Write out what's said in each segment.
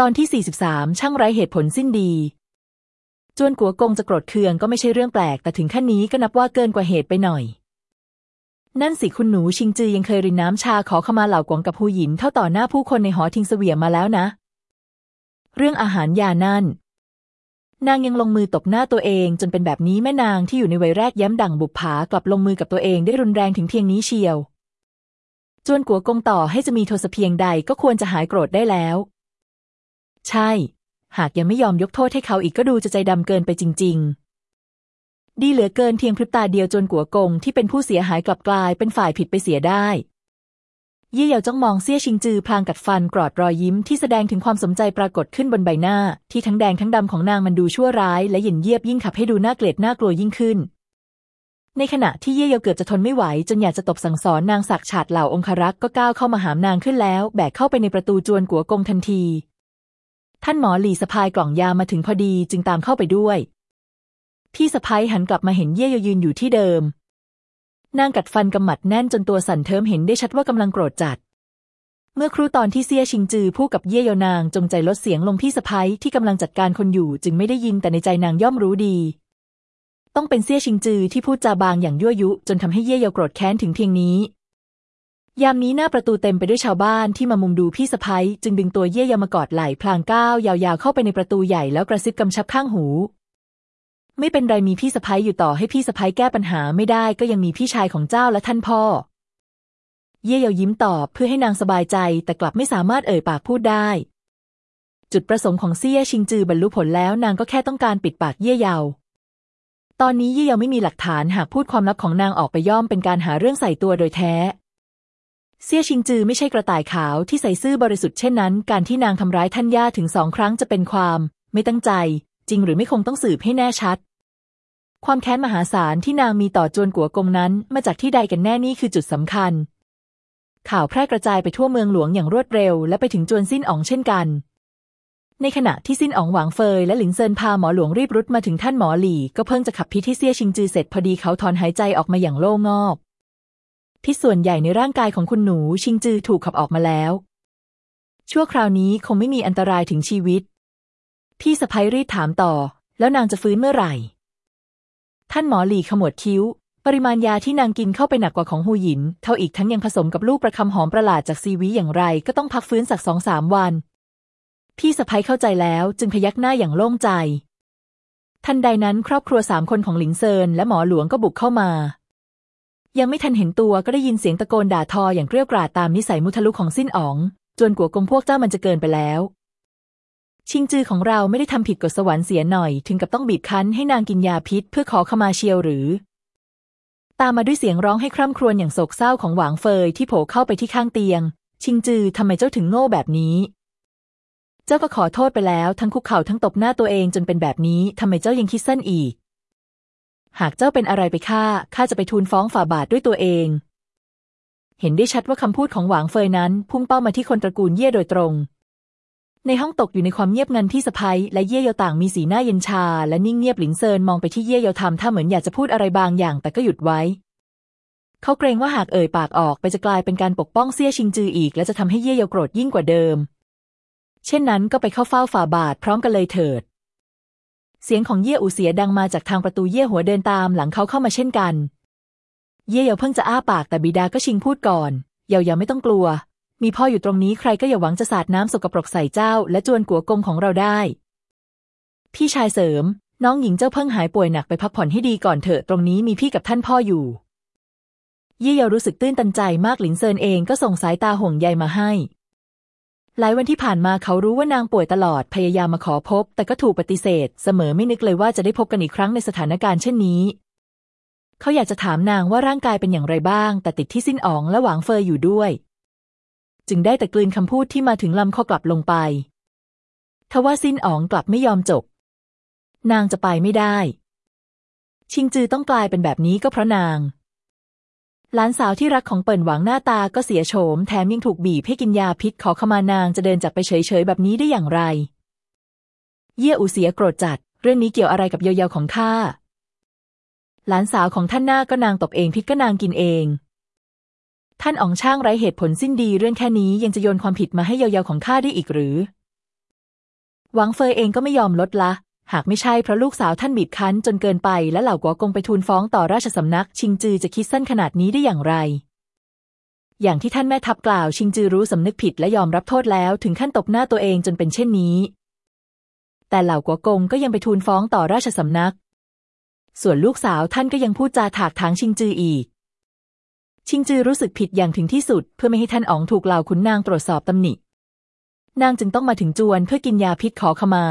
ตอนที่ 43 ช่างไร้เหตุผลสิ้นดี จวนกัวกงจะโกรธเคืองก็ไม่ใช่เรื่องแปลก แต่ถึงขั้นนี้ก็นับว่าเกินกว่าเหตุไปหน่อย นั่นสิคุณหนูชิงจือยังเคยรินน้ำชาขอขมาเหล่ากวงกับผู้หญินเท่าต่อหน้าผู้คนในหอทิงเสวียมาแล้วนะ เรื่องอาหารยานั่น นางยังลงมือตบหน้าตัวเองจนเป็นแบบนี้แม่นางที่อยู่ในวัยแรกย้มดั่งบุปผากลับลงมือกับตัวเองได้รุนแรงถึงเพียงนี้เชียว จวนกัวกงต่อให้จะมีโทสะเพียงใดก็ควรจะหายโกรธได้แล้ว ใช่ หากยังไม่ยอมยกโทษให้เขาอีกก็ดูจะใจดำเกินไปจริง ๆ ดีเหลือเกินเพียงพริบตาเดียวจนกัวกงที่เป็นผู้เสียหายกลับกลายเป็นฝ่ายผิดไปเสียได้เย่เยาจ้องมองเซี่ยชิงจือพลางกัดฟันกรอดรอยยิ้มที่แสดงถึงความสนใจปรากฏขึ้นบนใบหน้า ที่ทั้งแดงทั้งดำของนางมันดูชั่วร้าย และหยินเยียบยิ่งขับให้ดูน่าเกลียดน่ากลัวยิ่งขึ้น ในขณะที่เย่เยาเกือบจะทนไม่ไหว จนอยากจะตบสั่งสอนนางสักฉาดเหล่าองครักษ์ก็ก้าวเข้ามาหามนางขึ้นแล้ว แบกเข้าไปในประตูจวนกัวกงทันที ท่านหมอหลี่สะพายกล่องยามาถึงพอดีจึงตามเข้าไปด้วย พี่สะพายหันกลับมาเห็นเย่เยยืนอยู่ที่เดิม นางกัดฟันกำหมัดแน่นจนตัวสั่นเทิมเห็นได้ชัดว่ากำลังโกรธจัด เมื่อครู่ตอนที่เซี่ยชิงจือพูดกับเย่เยานางจงใจลดเสียงลงพี่สะพายที่กำลังจัดการคนอยู่จึงไม่ได้ยินแต่ในใจนางย่อมรู้ดี ต้องเป็นเซี่ยชิงจือที่พูดจาบางอย่างยั่วยุจนทำให้เย่เยโกรธแค้นถึงเพียงนี้ ยามนี้หน้าประตูเต็มไปด้วยชาวบ้านที่มามุงดูพี่สะพ้ายจึงดึงตัวเย่เยามากอดไหล่พลางก้าวยาวๆเข้าไปในประตูใหญ่แล้วกระซิบกำชับข้างหู ไม่เป็นไรมีพี่สะพ้ายอยู่ต่อให้พี่สะพ้ายแก้ปัญหาไม่ได้ก็ยังมีพี่ชายของเจ้าและท่านพ่อ เย่เยายิ้มตอบเพื่อให้นางสบายใจแต่กลับไม่สามารถเอ่ยปากพูดได้ จุดประสงค์ของเซี่ยชิงจือบรรลุผลแล้วนางก็แค่ต้องการปิดปากเย่เยาตอนนี้เย่เยาไม่มีหลักฐานหากพูดความลับของนางออกไปย่อมเป็นการหาเรื่องใส่ตัวโดยแท้ เซี่ยชิงจือไม่ใช่กระต่ายขาวที่ใส่ซื่อบริสุทธิ์เช่นนั้น การที่นางทำร้ายท่านย่าถึงสองครั้งจะเป็นความ ไม่ตั้งใจ จริงหรือไม่คงต้องสืบให้แน่ชัด ความแค้นมหาศาลที่นางมีต่อจวนกัวกงนั้น มาจากที่ใดกันแน่นี่คือจุดสำคัญ ข่าวแพร่กระจายไปทั่วเมืองหลวงอย่างรวดเร็ว และไปถึงจวนสิ้นอ๋องเช่นกัน ในขณะที่สิ้นอ๋องหวางเฟยและหลิงเซินพาหมอหลวงรีบรุดมาถึงท่านหมอหลี่ก็เพิ่งจะขับพิษให้เซี่ยชิงจือเสร็จพอดีเขาถอนหายใจออกมาอย่างโล่งงอก พิษส่วนใหญ่ในร่างกายของคุณหนูชิงจือถูกขับออกมาแล้ว ชั่วคราวนี้คงไม่มีอันตรายถึงชีวิต พี่สะพ้ยรีบถามต่อ แล้วนางจะฟื้นเมื่อไหร่ ท่านหมอหลี่ขมวดคิ้ว ปริมาณยาที่นางกินเข้าไปหนักกว่าของหูหยิน เท่าอีกทั้งยังผสมกับลูกประคำหอมประหลาดจากซีวีอย่างไร ก็ต้องพักฟื้นสักสองสามวัน พี่สะพ้ยเข้าใจแล้วจึงพยักหน้าอย่างโล่งใจทันใดนั้นครอบครัวสามคนของหลิงเซินและหมอหลวงก็บุกเข้ามา ยังไม่ทันเห็นตัวก็ได้ยินเสียงตะโกนด่าทออย่างเกรี้ยวกราดตามนิสัยมุทะลุของสิ้นอ๋องจนกัวกงพวกเจ้ามันจะเกินไปแล้ว ชิงจือของเราไม่ได้ทำผิดกฎสวรรค์เสียหน่อย ถึงกับต้องบีบคั้นให้นางกินยาพิษเพื่อขอขมาเชียวหรือ ตามมาด้วยเสียงร้องให้คร่ำครวญอย่างโศกเศร้าของหวางเฟยที่โผล่เข้าไปที่ข้างเตียง ชิงจือทำไมเจ้าถึงโง่แบบนี้ เจ้าก็ขอโทษไปแล้ว ทั้งคุกเข่าทั้งตบหน้าตัวเองจนเป็นแบบนี้ทำไมเจ้ายังคิดสั้นอีก หากเจ้าเป็นอะไรไปฆ่าข้าจะไปทูลฟ้องฝ่าบาทด้วยตัวเอง เห็นได้ชัดว่าคำพูดของหวางเฟยนั้น พุ่งเป้ามาที่คนตระกูลเย่โดยตรง ในห้องตกอยู่ในความเงียบงันที่สะพ้ยและเย่เยาต่างมีสีหน้าเย็นชา และนิ่งเงียบหลิงเซินมองไปที่เย่เยาทำท่าเหมือนอยากจะพูดอะไรบางอย่างแต่ก็หยุดไว้ เขาเกรงว่าหากเอ่ยปากออกไปจะกลายเป็นการปกป้องเซี่ยชิงจืออีก และจะทำให้เย่เยาโกรธยิ่งกว่าเดิม เช่นนั้นก็ไปเข้าเฝ้าฝ่าบาทพร้อมกันเลยเถิด เสียงของเย่อูเสียดังมาจากทางประตูเย่หัวเดินตามหลังเขาเข้ามาเช่นกัน เย่เยาเพิ่งจะอ้าปากแต่บิดาก็ชิงพูดก่อน เยาเยาไม่ต้องกลัว มีพ่ออยู่ตรงนี้ใครก็อย่าหวังจะสาดน้ำสกปรกใส่เจ้า และจวนกัวกงของเราได้ พี่ชายเสริม น้องหญิงเจ้าเพิ่งหายป่วยหนักไปพักผ่อนให้ดีก่อนเถอะตรงนี้มีพี่กับท่านพ่ออยู่ เย่เยารู้สึกตื้นตันใจมากหลินเซินเองก็ส่งสายตาห่วงใยมาให้ หลายวันที่ผ่านมาเขารู้ว่านางป่วยตลอดพยายามมาขอพบ แต่ก็ถูกปฏิเสธ เสมอไม่นึกเลยว่าจะได้พบกันอีกครั้งในสถานการณ์เช่นนี้ เขาอยากจะถามนางว่าร่างกายเป็นอย่างไรบ้าง แต่ติดที่สิ้นอ๋องและหวางเฟยอยู่ด้วย จึงได้แต่กลืนคำพูดที่มาถึงลำคอกลับลงไปทว่าสิ้นอ๋องกลับไม่ยอมจบ นางจะไปไม่ได้ ชิงจือต้องกลายเป็นแบบนี้ก็เพราะนาง หลานสาวที่รักของเปิ่นหวังหน้าตาก็เสียโฉม แถมยังถูกบีบให้กินยาพิษขอขมานางจะเดินจากไปเฉยๆแบบนี้ได้อย่างไร เย่อูเสียโกรธจัด เรื่องนี้เกี่ยวอะไรกับเยาวๆของข้าหลานสาวของท่านหน้าก็นางตบเองพิษก็นางกินเอง ท่านอ๋องช่างไร้เหตุผลสิ้นดีเรื่องแค่นี้ยังจะโยนความผิดมาให้เยาวๆของข้าได้อีกหรือ หวังเฟยเองก็ไม่ยอมลดละ หากไม่ใช่เพราะลูกสาวท่านบีบคั้นจนเกินไปและเหล่ากัวกงไปทูลฟ้องต่อราชสำนัก ชิงจือจะคิดสั้นขนาดนี้ได้อย่างไร อย่างที่ท่านแม่ทัพกล่าวชิงจือรู้สำนึกผิดและยอมรับโทษแล้วถึงขั้นตบหน้าตัวเองจนเป็นเช่นนี้ แต่เหล่ากัวกงก็ยังไปทูลฟ้องต่อราชสำนัก ส่วนลูกสาวท่านก็ยังพูดจาถากถางชิงจืออีก ชิงจือรู้สึกผิดอย่างถึงที่สุด เพื่อไม่ให้ท่านอ๋องถูกเหล่าขุนนางตรวจสอบตำหนิ นางจึงต้องมาถึงจวนเพื่อกินยาพิษขอขมา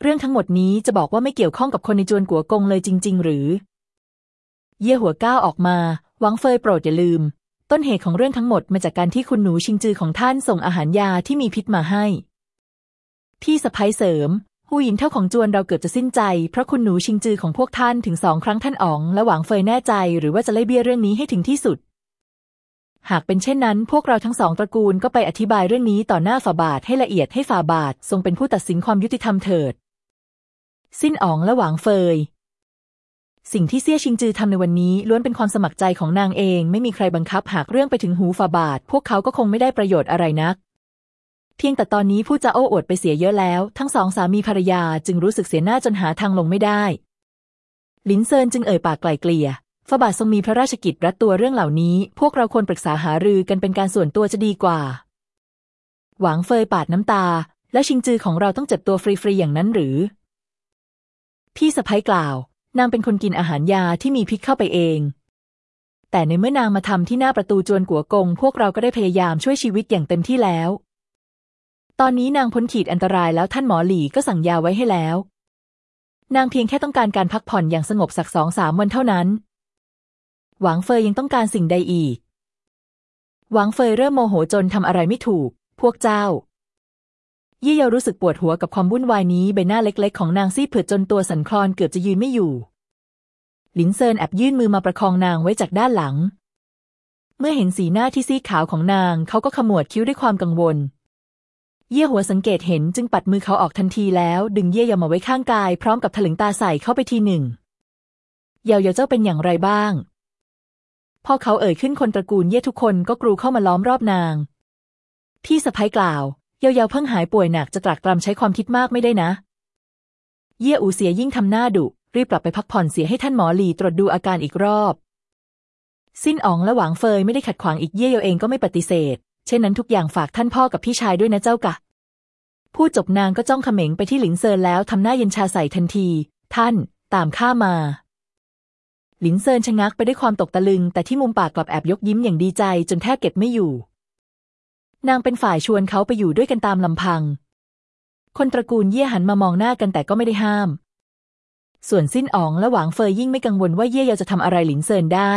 เรื่องทั้งหมดนี้จะบอกว่าไม่เกี่ยวข้องกับคนในจวนกัวกงเลยจริง ๆ หรือ เย่หัวก้าวออกมาหวังเฟยโปรดอย่าลืม ต้นเหตุของเรื่องทั้งหมดมาจากการที่คุณหนูชิงจือของท่านส่งอาหารยาที่มีพิษมาให้ พี่สะพ้ยเสริมหูหยินเท่าของจวนเราเกือบจะสิ้นใจ เพราะคุณหนูชิงจือของพวกท่านถึงสองครั้งท่านอ๋องและหวังเฟยแน่ใจ หรือว่าจะไล่เบี้ยเรื่องนี้ให้ถึงที่สุด หากเป็นเช่นนั้น พวกเราทั้งสองตระกูลก็ไปอธิบายเรื่องนี้ต่อหน้าฝ่าบาทให้ละเอียดให้ฝ่าบาททรงเป็นผู้ตัดสินความยุติธรรมเถิด สิ้นอ๋องและหวังเฟย สิ่งที่เซี่ยชิงจือทำในวันนี้ล้วนเป็นความสมัครใจของนางเอง ไม่มีใครบังคับหากเรื่องไปถึงหูฝ่าบาท พวกเขาก็คงไม่ได้ประโยชน์อะไรนัก เพียงแต่ตอนนี้ผู้จะโอ้อวดไปเสียเยอะแล้ว ทั้งสองสามีภรรยาจึงรู้สึกเสียหน้าจนหาทางลงไม่ได้ลินเซินจึงเอ่ยปากไกลเกลี่ยฝ่าบาททรงมีพระราชกิจรัดตัวเรื่องเหล่านี้ พวกเราควรปรึกษาหารือกันเป็นการส่วนตัวจะดีกว่า หวังเฟยปาดน้ำตา และชิงจือของเราต้องเจ็บตัวฟรีๆอย่างนั้นหรือ พี่สะพ้ยกล่าว นางเป็นคนกินอาหารยาที่มีพิษเข้าไปเอง แต่ในเมื่อนางมาทำที่หน้าประตูจวนกัวกง พวกเราก็ได้พยายามช่วยชีวิตอย่างเต็มที่แล้ว ตอนนี้นางพ้นขีดอันตรายแล้วท่านหมอหลี่ก็สั่งยาไว้ให้แล้ว นางเพียงแค่ต้องการการพักผ่อนอย่างสงบสักสองสามวันเท่านั้น หวางเฟยยังต้องการสิ่งใดอีก หวางเฟยเริ่มโมโหจนทำอะไรไม่ถูก พวกเจ้า เย่เยารู้สึกปวดหัวกับความวุ่นวายนี้ใบหน้าเล็ก ๆ ของนางซีดเผือดจนตัวสั่นคลอนเกือบจะยืนไม่อยู่ หลินเซินแอบยื่นมือมาประคองนางไว้จากด้านหลัง เมื่อเห็นสีหน้าที่ซีดขาวของนางเขาก็ขมวดคิ้วด้วยความกังวล เยี่ยหัวสังเกตเห็นจึงปัดมือเขาออกทันทีแล้ว ดึงเยี่ยเยามาไว้ข้างกาย พร้อมกับถลึงตาใส่เข้าไปทีหนึ่งเยาเยาเจ้าเป็นอย่างไรบ้างพอเขาเอ่ยขึ้นคนตระกูลเย่ทุกคนก็กรูเข้ามาล้อมรอบนาง พี่สะพ้ยกล่าว ยาเยาเพิ่งหายป่วยหนักจะตรากตรำใช้ความคิดมากไม่ได้นะ เย่อูเสียยิ่งทำหน้าดุรีบกลับไปพักผ่อนเสียให้ท่านหมอหลีตรวจดูอาการอีกรอบ สิ้นอ๋องและหวังเฟยไม่ได้ขัดขวางอีกเย่เยาเองก็ไม่ปฏิเสธ เช่นนั้นทุกอย่างฝากท่านพ่อกับพี่ชายด้วยนะเจ้าคะพูดจบนางก็จ้องเขม็งไปที่หลินเซินแล้วทำหน้าเย็นชาใส่ทันที ท่านตามข้ามา หลินเซินชะงักไปด้วยความตกตะลึง แต่ที่มุมปากกลับแอบยกยิ้มอย่างดีใจจนแทบเก็บไม่อยู่ นางเป็นฝ่ายชวนเขาไปอยู่ด้วยกันตามลำพัง คนตระกูลเย่หันมามองหน้ากันแต่ก็ไม่ได้ห้าม ส่วนซิ่นอ๋องและหวางเฟยยิ่งไม่กังวลว่าเย่เยาจะทำอะไรหลินเซินได้